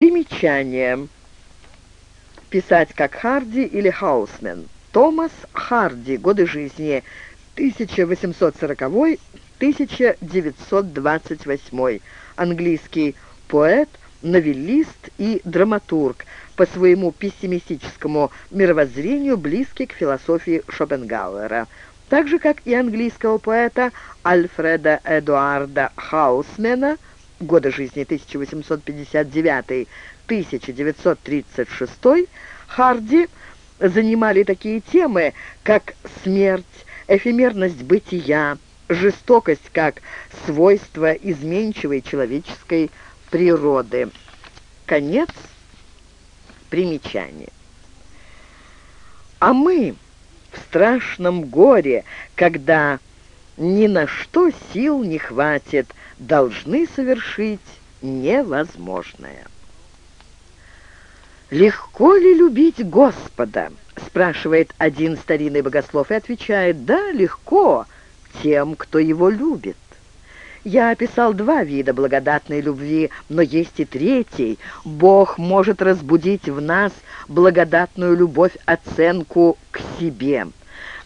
Примечание. Писать как Харди или Хаусмен. Томас Харди. Годы жизни 1840-1928. Английский поэт, новеллист и драматург, по своему пессимистическому мировоззрению близкий к философии Шопенгауэра. Так же, как и английского поэта Альфреда Эдуарда Хаусмена – годы жизни 1859-1936, Харди занимали такие темы, как смерть, эфемерность бытия, жестокость как свойство изменчивой человеческой природы. Конец примечания. А мы в страшном горе, когда ни на что сил не хватит, должны совершить невозможное. «Легко ли любить Господа?» — спрашивает один старинный богослов и отвечает, «Да, легко тем, кто его любит». Я описал два вида благодатной любви, но есть и третий. Бог может разбудить в нас благодатную любовь, оценку к себе.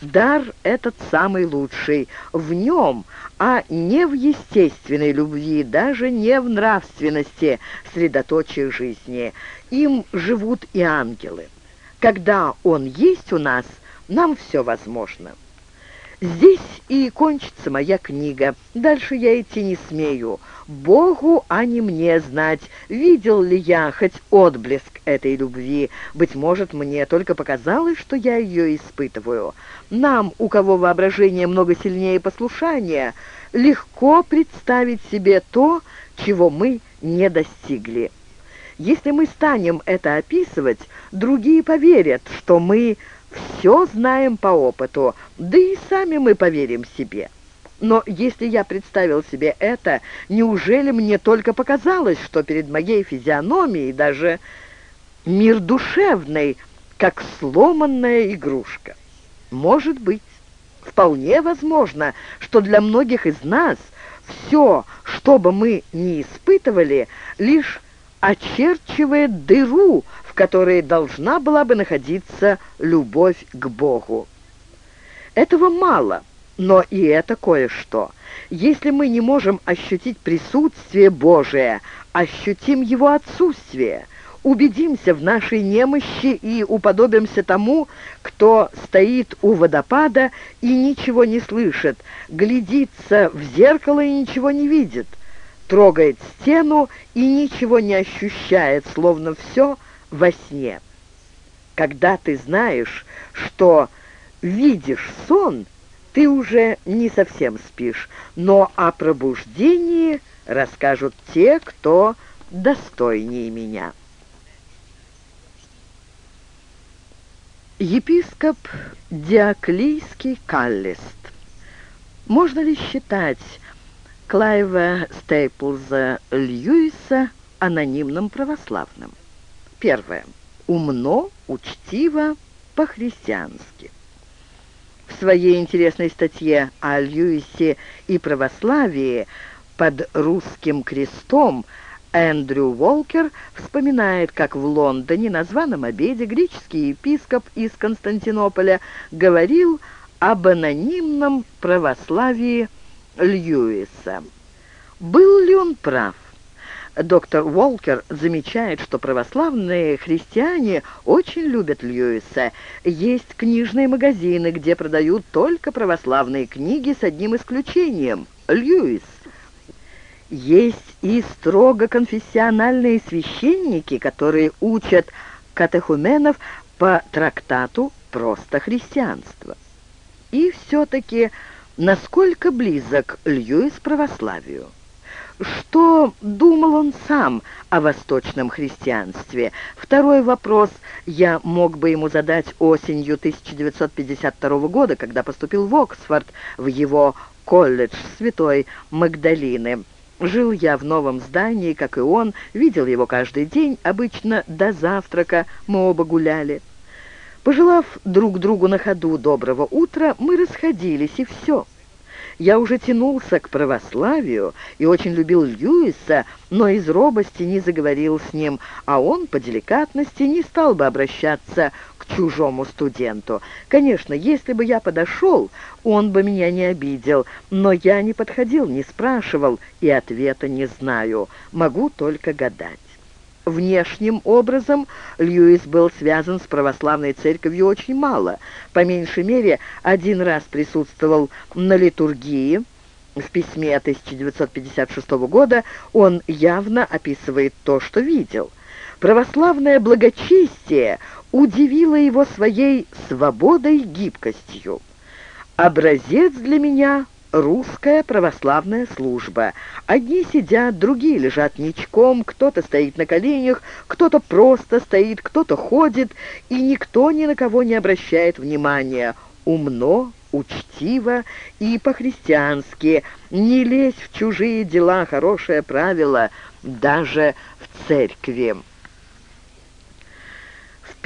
Дар этот самый лучший. В нем, а не в естественной любви, даже не в нравственности, средоточие жизни. Им живут и ангелы. Когда он есть у нас, нам все возможно. Здесь и кончится моя книга. Дальше я идти не смею. Богу, а не мне знать, видел ли я хоть отблеск этой любви. Быть может, мне только показалось, что я ее испытываю. Нам, у кого воображение много сильнее послушания, легко представить себе то, чего мы не достигли. Если мы станем это описывать, другие поверят, что мы все знаем по опыту, да и сами мы поверим себе. Но если я представил себе это, неужели мне только показалось, что перед моей физиономией даже мир душевный, как сломанная игрушка? Может быть, вполне возможно, что для многих из нас все, что бы мы ни испытывали, лишь очерчивает дыру, в которой должна была бы находиться любовь к Богу. Этого мало, но и это кое-что. Если мы не можем ощутить присутствие Божие, ощутим Его отсутствие, убедимся в нашей немощи и уподобимся тому, кто стоит у водопада и ничего не слышит, глядится в зеркало и ничего не видит – трогает стену и ничего не ощущает, словно все во сне. Когда ты знаешь, что видишь сон, ты уже не совсем спишь, но о пробуждении расскажут те, кто достойнее меня. Епископ Диоклийский Каллист. Можно ли считать Клайва Стейплза Льюиса анонимным православным. Первое. Умно, учтиво, по-христиански. В своей интересной статье о Льюисе и православии под русским крестом Эндрю Волкер вспоминает, как в Лондоне на званом обеде греческий епископ из Константинополя говорил об анонимном православии Льюиса. Был ли он прав? Доктор Уолкер замечает, что православные христиане очень любят Льюиса. Есть книжные магазины, где продают только православные книги с одним исключением – Льюис. Есть и строго конфессиональные священники, которые учат катехуменов по трактату «Просто христианство». И все-таки Насколько близок Льюис православию? Что думал он сам о восточном христианстве? Второй вопрос я мог бы ему задать осенью 1952 года, когда поступил в Оксфорд, в его колледж Святой Магдалины. Жил я в новом здании, как и он, видел его каждый день, обычно до завтрака мы оба гуляли. Пожелав друг другу на ходу доброго утра, мы расходились, и все. Я уже тянулся к православию и очень любил Льюиса, но из робости не заговорил с ним, а он по деликатности не стал бы обращаться к чужому студенту. Конечно, если бы я подошел, он бы меня не обидел, но я не подходил, не спрашивал и ответа не знаю, могу только гадать. Внешним образом Льюис был связан с православной церковью очень мало. По меньшей мере, один раз присутствовал на литургии. В письме 1956 года он явно описывает то, что видел. Православное благочестие удивило его своей свободой и гибкостью. Образец для меня русская православная служба. Одни сидят, другие лежат ничком, кто-то стоит на коленях, кто-то просто стоит, кто-то ходит, и никто ни на кого не обращает внимания. Умно, учтиво и по-христиански. Не лезь в чужие дела, хорошее правило, даже в церкви.